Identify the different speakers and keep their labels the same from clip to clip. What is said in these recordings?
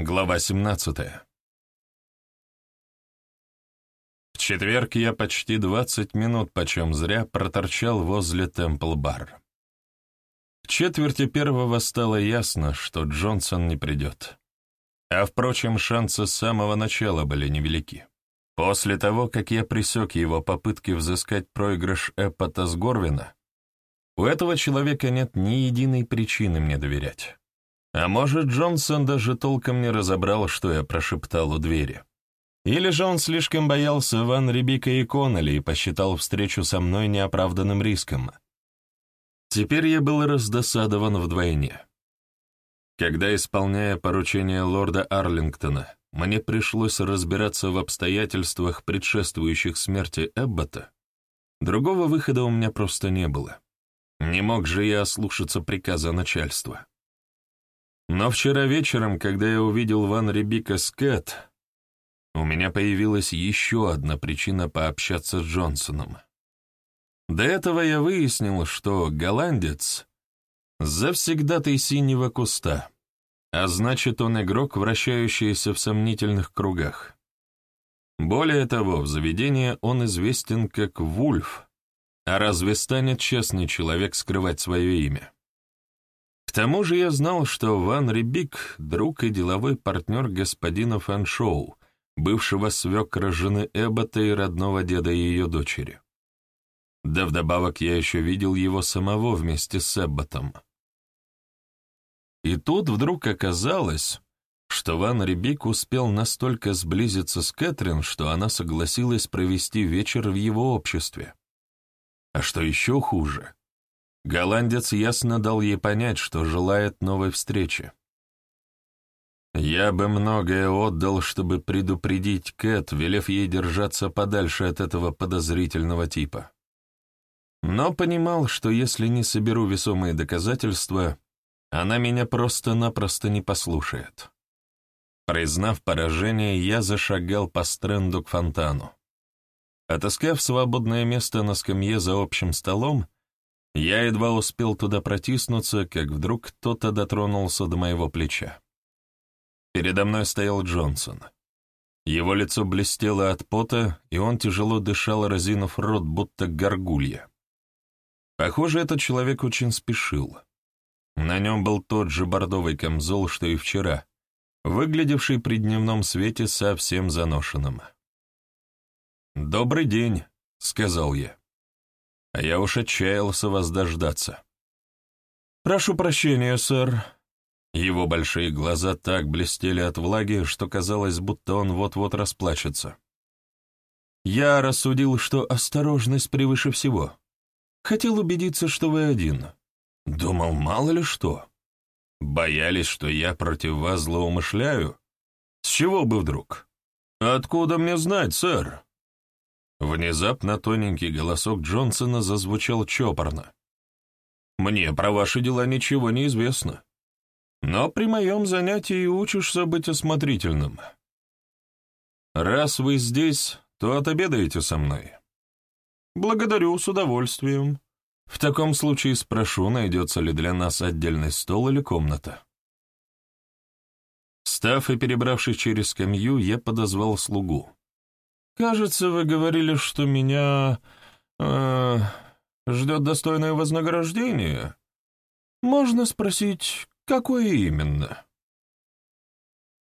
Speaker 1: Глава 17 В четверг я почти 20 минут почем зря проторчал возле Темпл-бар. К четверти первого стало ясно, что Джонсон не придет. А, впрочем, шансы с самого начала были невелики. После того, как я пресек его попытки взыскать проигрыш Эппота с Горвина, у этого человека нет ни единой причины мне доверять. А может, Джонсон даже толком не разобрал, что я прошептал у двери. Или же он слишком боялся Ван Рибика и Коннелли и посчитал встречу со мной неоправданным риском. Теперь я был раздосадован вдвойне. Когда, исполняя поручение лорда Арлингтона, мне пришлось разбираться в обстоятельствах, предшествующих смерти Эббота, другого выхода у меня просто не было. Не мог же я ослушаться приказа начальства. Но вчера вечером, когда я увидел Ван Рибика с Кэт, у меня появилась еще одна причина пообщаться с Джонсоном. До этого я выяснил, что голландец завсегдатый синего куста, а значит, он игрок, вращающийся в сомнительных кругах. Более того, в заведении он известен как Вульф, а разве станет честный человек скрывать свое имя? К тому же я знал, что Ван Рибик — друг и деловой партнер господина Фэншоу, бывшего свекра жены Эббота и родного деда ее дочери. Да вдобавок я еще видел его самого вместе с Эбботом. И тут вдруг оказалось, что Ван Рибик успел настолько сблизиться с Кэтрин, что она согласилась провести вечер в его обществе. А что еще хуже — Голландец ясно дал ей понять, что желает новой встречи. Я бы многое отдал, чтобы предупредить Кэт, велев ей держаться подальше от этого подозрительного типа. Но понимал, что если не соберу весомые доказательства, она меня просто-напросто не послушает. Признав поражение, я зашагал по стренду к фонтану. Отыскав свободное место на скамье за общим столом, я едва успел туда протиснуться, как вдруг кто-то дотронулся до моего плеча. Передо мной стоял Джонсон. Его лицо блестело от пота, и он тяжело дышал, разинув рот, будто горгулья. Похоже, этот человек очень спешил. На нем был тот же бордовый камзол, что и вчера, выглядевший при дневном свете совсем заношенным. «Добрый день», — сказал я а я уж отчаялся вас дождаться. «Прошу прощения, сэр». Его большие глаза так блестели от влаги, что казалось, будто он вот-вот расплачется. «Я рассудил, что осторожность превыше всего. Хотел убедиться, что вы один. Думал, мало ли что. Боялись, что я против вас злоумышляю? С чего бы вдруг? Откуда мне знать, сэр?» Внезапно тоненький голосок Джонсона зазвучал чопорно. «Мне про ваши дела ничего не известно. Но при моем занятии учишься быть осмотрительным. Раз вы здесь, то отобедаете со мной. Благодарю, с удовольствием. В таком случае спрошу, найдется ли для нас отдельный стол или комната». Став и перебравшись через скамью, я подозвал слугу. Кажется, вы говорили, что меня... Э, ждет достойное вознаграждение. Можно спросить, какое именно?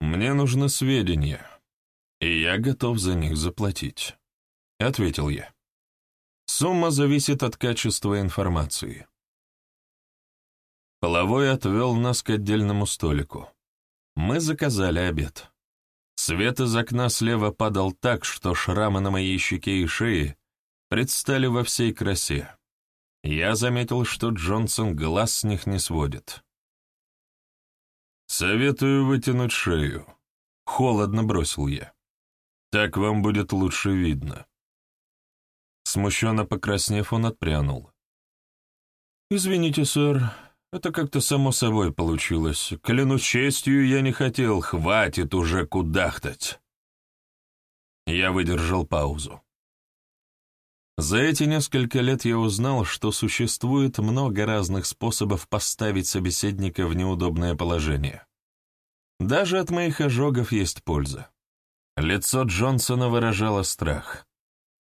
Speaker 1: Мне нужны сведения, и я готов за них заплатить, — ответил я. Сумма зависит от качества информации. Половой отвел нас к отдельному столику. Мы заказали обед. Свет из окна слева падал так, что шрамы на моей щеке и шее предстали во всей красе. Я заметил, что Джонсон глаз с них не сводит. «Советую вытянуть шею», — холодно бросил я. «Так вам будет лучше видно». Смущенно покраснев, он отпрянул. «Извините, сэр, это как-то само собой получилось. Клянусь честью, я не хотел, хватит уже кудахтать. Я выдержал паузу. За эти несколько лет я узнал, что существует много разных способов поставить собеседника в неудобное положение. Даже от моих ожогов есть польза. Лицо Джонсона выражало страх.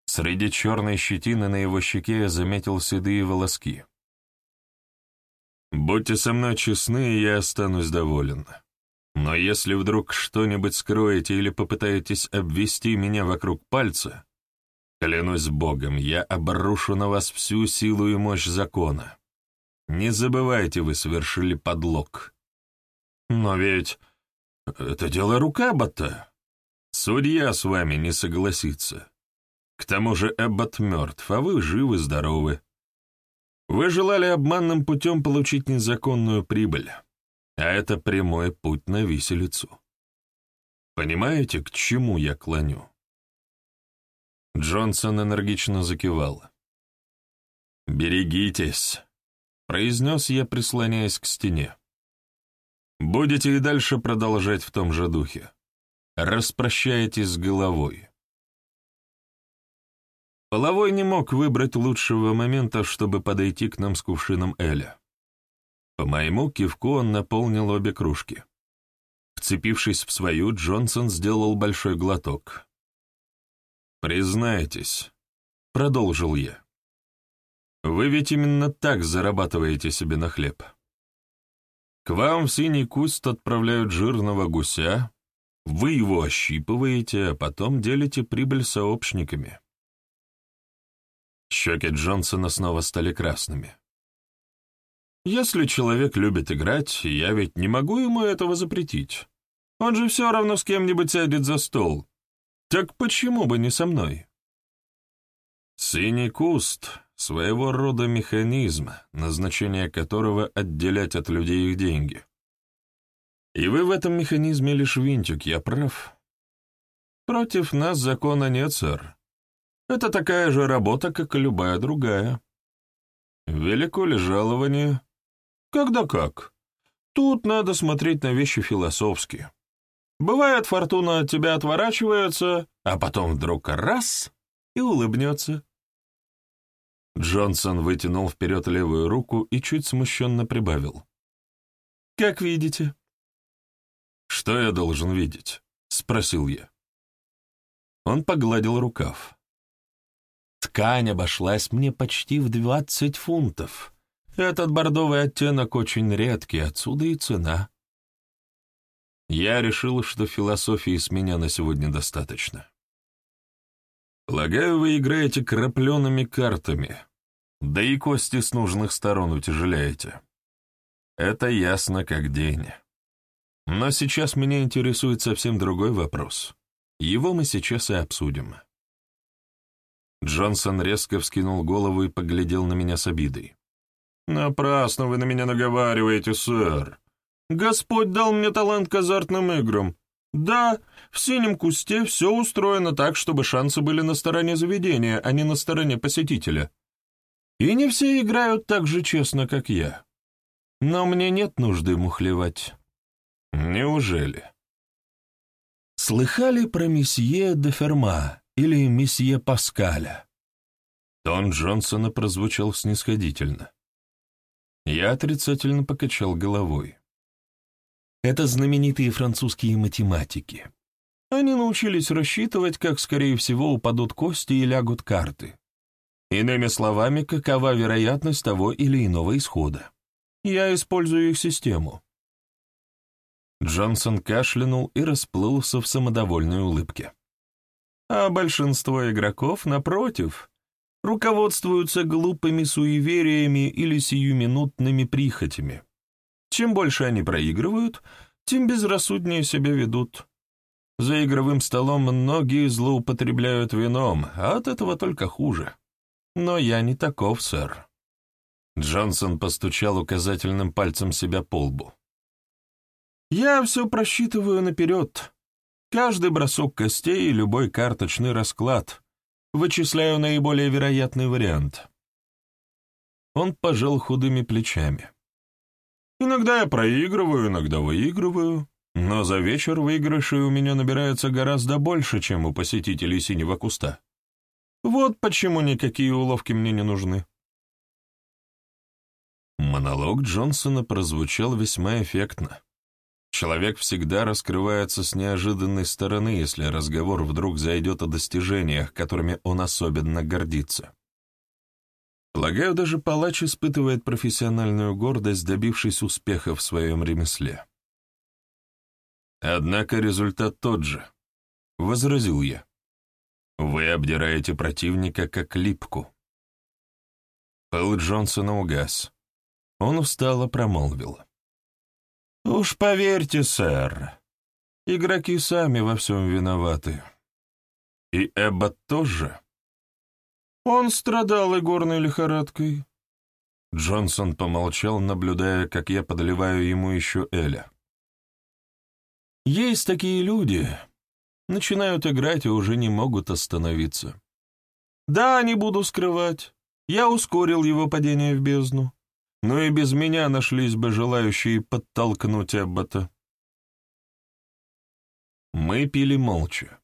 Speaker 1: Среди черной щетины на его щеке я заметил седые волоски. «Будьте со мной честны, и я останусь доволен. Но если вдруг что-нибудь скроете или попытаетесь обвести меня вокруг пальца, клянусь Богом, я обрушу на вас всю силу и мощь закона. Не забывайте, вы совершили подлог. Но ведь это дело рук Эббота. Судья с вами не согласится. К тому же Эббот мертв, а вы живы-здоровы. Вы желали обманным путем получить незаконную прибыль, а это прямой путь на виселицу. Понимаете, к чему я клоню?» Джонсон энергично закивал. «Берегитесь», — произнес я, прислоняясь к стене. «Будете и дальше продолжать в том же духе. Распрощаетесь с головой». Половой не мог выбрать лучшего момента, чтобы подойти к нам с кувшином Эля. По моему кивку он наполнил обе кружки. Вцепившись в свою, Джонсон сделал большой глоток. «Признайтесь», — продолжил я, — «вы ведь именно так зарабатываете себе на хлеб. К вам в синий куст отправляют жирного гуся, вы его ощипываете, а потом делите прибыль сообщниками. Щеки Джонсона снова стали красными. «Если человек любит играть, я ведь не могу ему этого запретить. Он же все равно с кем-нибудь сядет за стол. Так почему бы не со мной?» «Синий куст — своего рода механизм, назначение которого — отделять от людей их деньги. И вы в этом механизме лишь винтик, я прав?» «Против нас закона нет, сэр. Это такая же работа, как и любая другая. Велико ли жалование? Когда как. Тут надо смотреть на вещи философски. Бывает, фортуна от тебя отворачивается, а потом вдруг раз — и улыбнется. Джонсон вытянул вперед левую руку и чуть смущенно прибавил. «Как видите». «Что я должен видеть?» — спросил я. Он погладил рукав. Ткань обошлась мне почти в двадцать фунтов. Этот бордовый оттенок очень редкий, отсюда и цена. Я решил, что философии с меня на сегодня достаточно. Полагаю, вы играете крапленными картами, да и кости с нужных сторон утяжеляете. Это ясно как день. Но сейчас меня интересует совсем другой вопрос. Его мы сейчас и обсудим. Джонсон резко вскинул голову и поглядел на меня с обидой. «Напрасно вы на меня наговариваете, сэр. Господь дал мне талант к азартным играм. Да, в синем кусте все устроено так, чтобы шансы были на стороне заведения, а не на стороне посетителя. И не все играют так же честно, как я. Но мне нет нужды мухлевать». «Неужели?» «Слыхали про месье де Ферма?» Или месье Паскаля?» Тон Джонсона прозвучал снисходительно. Я отрицательно покачал головой. Это знаменитые французские математики. Они научились рассчитывать, как, скорее всего, упадут кости и лягут карты. Иными словами, какова вероятность того или иного исхода. Я использую их систему. Джонсон кашлянул и расплылся в самодовольной улыбке а большинство игроков, напротив, руководствуются глупыми суевериями или сиюминутными прихотями. Чем больше они проигрывают, тем безрассуднее себя ведут. За игровым столом многие злоупотребляют вином, а от этого только хуже. Но я не таков, сэр. Джонсон постучал указательным пальцем себя по лбу. «Я все просчитываю наперед. Каждый бросок костей и любой карточный расклад. Вычисляю наиболее вероятный вариант. Он пожал худыми плечами. Иногда я проигрываю, иногда выигрываю, но за вечер выигрышей у меня набирается гораздо больше, чем у посетителей синего куста. Вот почему никакие уловки мне не нужны. Монолог Джонсона прозвучал весьма эффектно. Человек всегда раскрывается с неожиданной стороны, если разговор вдруг зайдет о достижениях, которыми он особенно гордится. Полагаю, даже палач испытывает профессиональную гордость, добившись успеха в своем ремесле. Однако результат тот же, — возразил я. Вы обдираете противника как липку. Пыл Джонсона угас. Он устало промолвил. «Уж поверьте, сэр, игроки сами во всем виноваты. И Эббот тоже?» Он страдал игорной лихорадкой. Джонсон помолчал, наблюдая, как я подливаю ему еще Эля. Есть такие люди, начинают играть и уже не могут остановиться. Да, не буду скрывать, я ускорил его падение в бездну, но и без меня нашлись бы желающие подтолкнуть Эббота. Мы пили молча.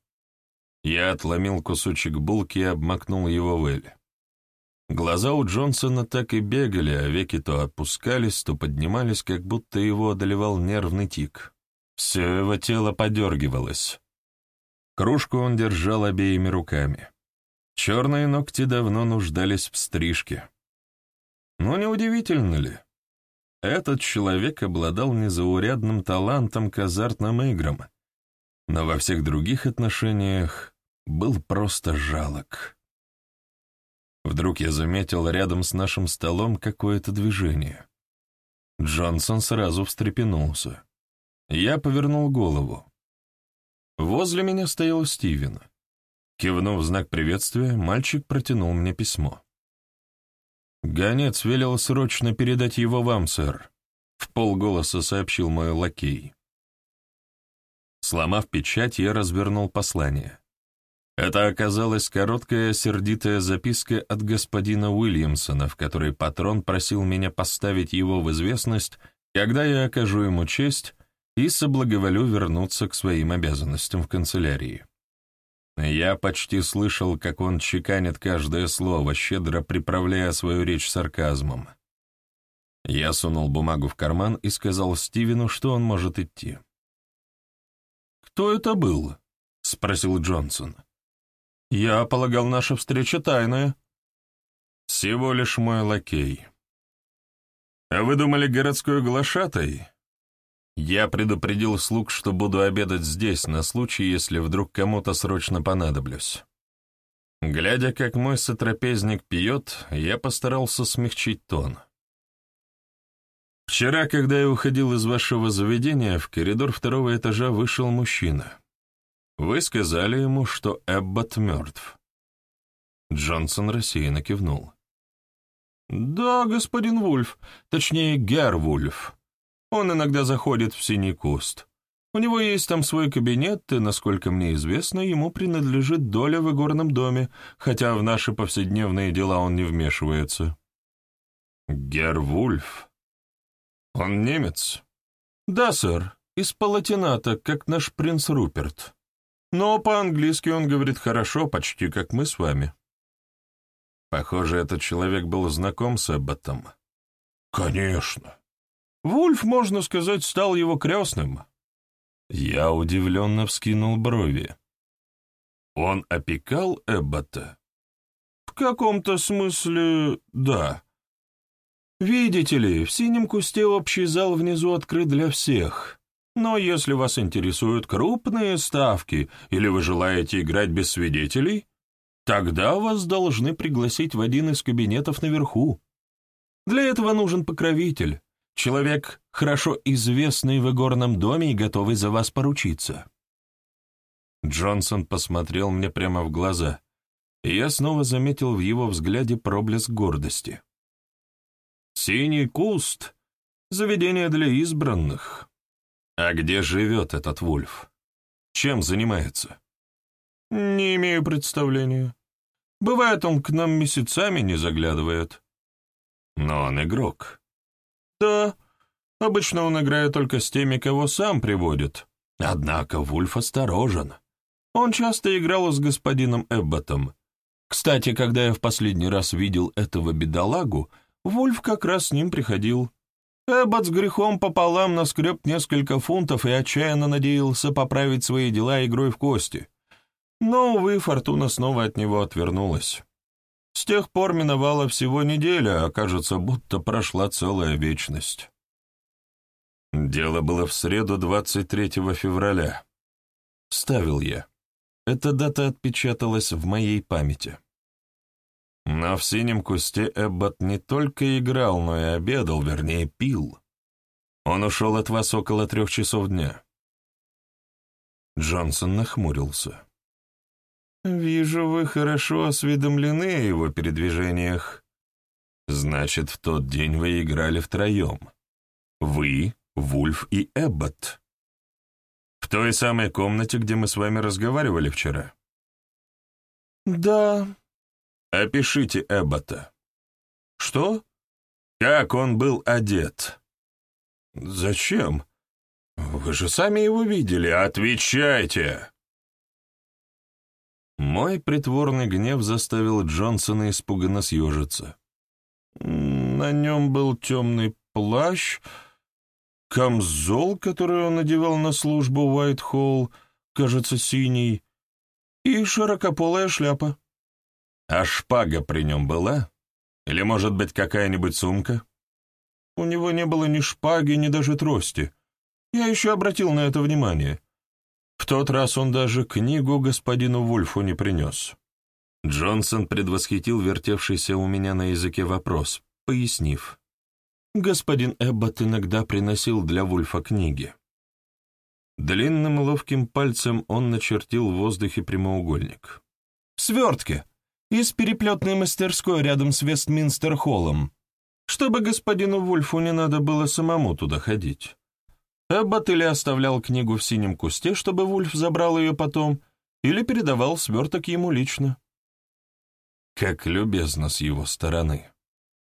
Speaker 1: Я отломил кусочек булки и обмакнул его в эль. Глаза у Джонсона так и бегали, а веки то опускались, то поднимались, как будто его одолевал нервный тик. Все его тело подергивалось. Кружку он держал обеими руками. Черные ногти давно нуждались в стрижке. Но неудивительно ли? Этот человек обладал незаурядным талантом к азартным играм, но во всех других отношениях был просто жалок. Вдруг я заметил рядом с нашим столом какое-то движение. Джонсон сразу встрепенулся. Я повернул голову. Возле меня стоял Стивен. Кивнув в знак приветствия, мальчик протянул мне письмо. «Гонец велел срочно передать его вам, сэр», — в полголоса сообщил мой лакей. Сломав печать, я развернул послание. Это оказалась короткая сердитая записка от господина Уильямсона, в которой патрон просил меня поставить его в известность, когда я окажу ему честь и соблаговолю вернуться к своим обязанностям в канцелярии. Я почти слышал, как он чеканит каждое слово, щедро приправляя свою речь сарказмом. Я сунул бумагу в карман и сказал Стивену, что он может идти. «Кто это был?» — спросил Джонсон. «Я полагал, наша встреча тайная». «Всего лишь мой лакей». «А вы думали, городской глашатай?» «Я предупредил слуг, что буду обедать здесь, на случай, если вдруг кому-то срочно понадоблюсь». Глядя, как мой сотрапезник пьет, я постарался смягчить тон. Вчера, когда я уходил из вашего заведения, в коридор второго этажа вышел мужчина. Вы сказали ему, что Эббот мертв. Джонсон рассеянно кивнул. «Да, господин Вульф, точнее, Гер Вульф. Он иногда заходит в синий куст. У него есть там свой кабинет, и, насколько мне известно, ему принадлежит доля в игорном доме, хотя в наши повседневные дела он не вмешивается». «Гер Вульф», «Он немец?» «Да, сэр, из Палатината, как наш принц Руперт. Но по-английски он говорит хорошо, почти как мы с вами». Похоже, этот человек был знаком с Эбботом. «Конечно. Вульф, можно сказать, стал его крестным». Я удивленно вскинул брови. «Он опекал Эббота?» «В каком-то смысле, да. Видите ли, в синем кусте общий зал внизу открыт для всех. Но если вас интересуют крупные ставки или вы желаете играть без свидетелей, тогда вас должны пригласить в один из кабинетов наверху. Для этого нужен покровитель, человек, хорошо известный в игорном доме и готовый за вас поручиться. Джонсон посмотрел мне прямо в глаза, и я снова заметил в его взгляде проблеск гордости. Синий куст — заведение для избранных. А где живет этот Вульф? Чем занимается? Не имею представления. Бывает, он к нам месяцами не заглядывает. Но он игрок. Да, обычно он играет только с теми, кого сам приводит. Однако Вульф осторожен. Он часто играл с господином Эбботом. Кстати, когда я в последний раз видел этого бедолагу, Вульф как раз с ним приходил. Эббот с грехом пополам наскреб несколько фунтов и отчаянно надеялся поправить свои дела игрой в кости. Но, увы, фортуна снова от него отвернулась. С тех пор миновала всего неделя, а кажется, будто прошла целая вечность. Дело было в среду 23 февраля. Ставил я. Эта дата отпечаталась в моей памяти. Но в синем кусте Эббот не только играл, но и обедал, вернее, пил. Он ушел от вас около трех часов дня. Джонсон нахмурился. «Вижу, вы хорошо осведомлены о его передвижениях. Значит, в тот день вы играли втроем. Вы, Вульф и Эббот. В той самой комнате, где мы с вами разговаривали вчера?» «Да». «Опишите Эббота». «Что?» «Как он был одет?» «Зачем? Вы же сами его видели. Отвечайте!» Мой притворный гнев заставил Джонсона испуганно съежиться. На нем был темный плащ, камзол, который он надевал на службу Уайт-Холл, кажется, синий, и широкополая шляпа. А шпага при нем была? Или, может быть, какая-нибудь сумка? У него не было ни шпаги, ни даже трости. Я еще обратил на это внимание. В тот раз он даже книгу господину Вульфу не принес. Джонсон предвосхитил вертевшийся у меня на языке вопрос, пояснив. Господин Эббот иногда приносил для Вульфа книги. Длинным ловким пальцем он начертил в воздухе прямоугольник. «В свертке! Из переплетной мастерской рядом с Вестминстер-холлом, чтобы господину Вульфу не надо было самому туда ходить. Эббот или оставлял книгу в синем кусте, чтобы Вульф забрал ее потом, или передавал сверток ему лично. Как любезно с его стороны,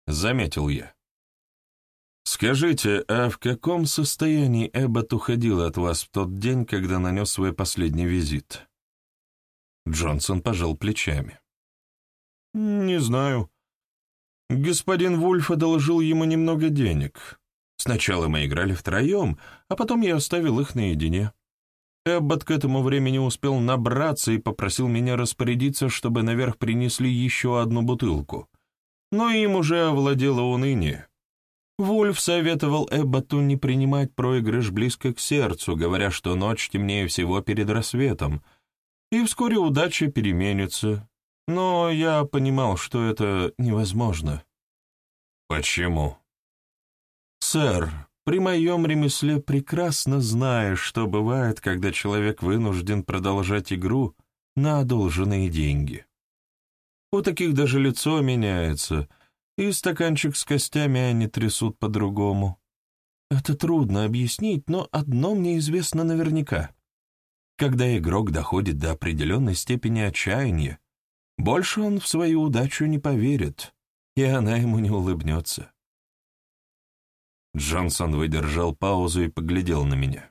Speaker 1: — заметил я. «Скажите, а в каком состоянии Эббот уходил от вас в тот день, когда нанес свой последний визит?» Джонсон пожал плечами. «Не знаю. Господин Вульф одолжил ему немного денег. Сначала мы играли втроем, а потом я оставил их наедине. Эббот к этому времени успел набраться и попросил меня распорядиться, чтобы наверх принесли еще одну бутылку. Но им уже овладело уныние. Вульф советовал Эбботу не принимать проигрыш близко к сердцу, говоря, что ночь темнее всего перед рассветом, и вскоре удача переменится. Но я понимал, что это невозможно. «Почему?» «Сэр, при моем ремесле прекрасно знаешь, что бывает, когда человек вынужден продолжать игру на одолженные деньги. У таких даже лицо меняется, и стаканчик с костями они трясут по-другому. Это трудно объяснить, но одно мне известно наверняка. Когда игрок доходит до определенной степени отчаяния, больше он в свою удачу не поверит, и она ему не улыбнется. Джонсон выдержал паузу и поглядел на меня.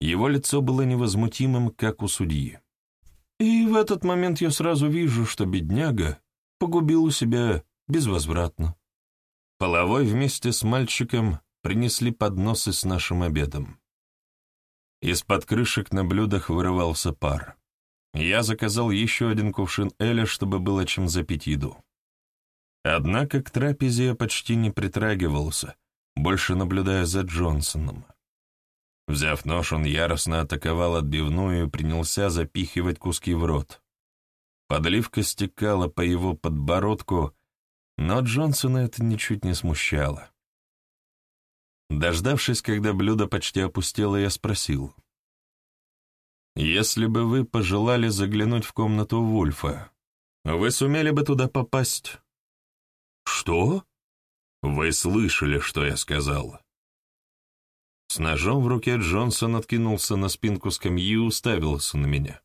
Speaker 1: Его лицо было невозмутимым, как у судьи. И в этот момент я сразу вижу, что бедняга погубил себя безвозвратно. Половой вместе с мальчиком принесли подносы с нашим обедом. Из-под крышек на блюдах вырывался пар. Я заказал еще один кувшин Эля, чтобы было чем запить еду. Однако к трапезе я почти не притрагивался, больше наблюдая за Джонсоном. Взяв нож, он яростно атаковал отбивную и принялся запихивать куски в рот. Подливка стекала по его подбородку, но Джонсона это ничуть не смущало. Дождавшись, когда блюдо почти опустело, я спросил. «Если бы вы пожелали заглянуть в комнату Вульфа, вы сумели бы туда попасть?» «Что?» «Вы слышали, что я сказал?» С ножом в руке Джонсон откинулся на спинку скамьи и уставился на меня.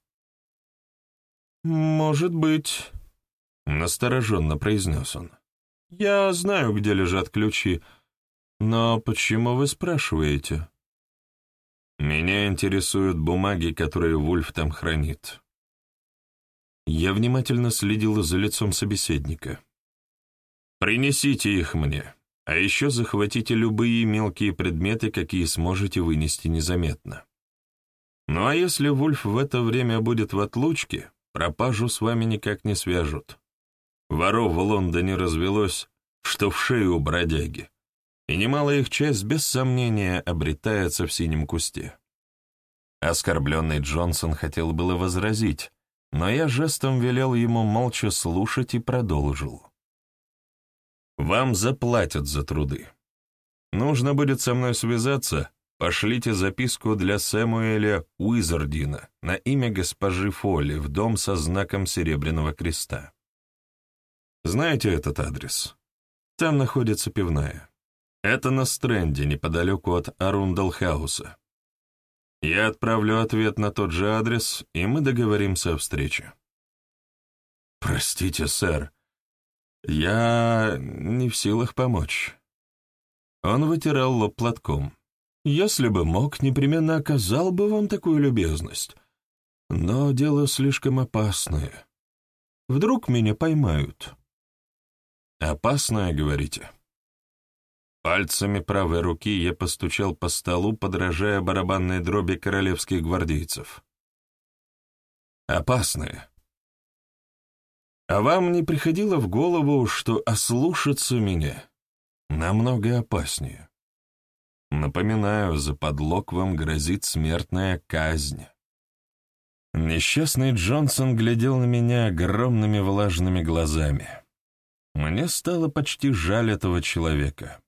Speaker 1: «Может быть», — настороженно произнес он. «Я знаю, где лежат ключи, но почему вы спрашиваете?» «Меня интересуют бумаги, которые Вульф там хранит». Я внимательно следил за лицом собеседника. «Принесите их мне. А еще захватите любые мелкие предметы, какие сможете вынести незаметно. Ну а если Вульф в это время будет в отлучке, пропажу с вами никак не свяжут. Воров в Лондоне развелось, что в шею бродяги, и немалая их часть без сомнения обретается в синем кусте. Оскорбленный Джонсон хотел было возразить, но я жестом велел ему молча слушать и продолжил. «Вам заплатят за труды. Нужно будет со мной связаться, Пошлите записку для Сэмуэля Уизардина на имя госпожи Фолли в дом со знаком Серебряного Креста. Знаете этот адрес? Там находится пивная. Это на стренде, неподалеку от Арундалхауса. Я отправлю ответ на тот же адрес, и мы договоримся о встрече. Простите, сэр, я не в силах помочь. Он вытирал лоб платком. Если бы мог, непременно оказал бы вам такую любезность. Но дело слишком опасное. Вдруг меня поймают. Опасное, говорите? Пальцами правой руки я постучал по столу, подражая барабанной дроби королевских гвардейцев. Опасное. А вам не приходило в голову, что ослушаться меня намного опаснее? Напоминаю, за подлог вам грозит смертная казнь. Несчастный Джонсон глядел на меня огромными влажными глазами. Мне стало почти жаль этого человека.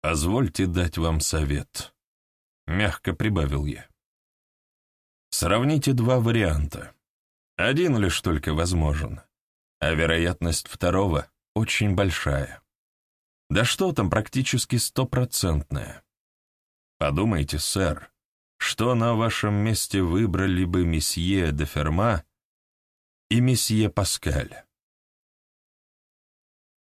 Speaker 1: «Позвольте дать вам совет», — мягко прибавил я. «Сравните два варианта. Один лишь только возможен, а вероятность второго очень большая. Да что там, практически стопроцентное. Подумайте, сэр, что на вашем месте выбрали бы месье де Ферма и месье Паскаль.